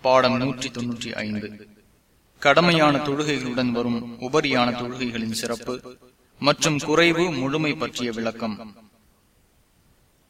பாடம் நூற்றி தொன்னூற்றி ஐந்து. கடமையான தொழுகைகளுடன் வரும் உபரியான தொழுகைகளின் சிறப்பு மற்றும் குறைவு முழுமை பற்றிய விளக்கம்.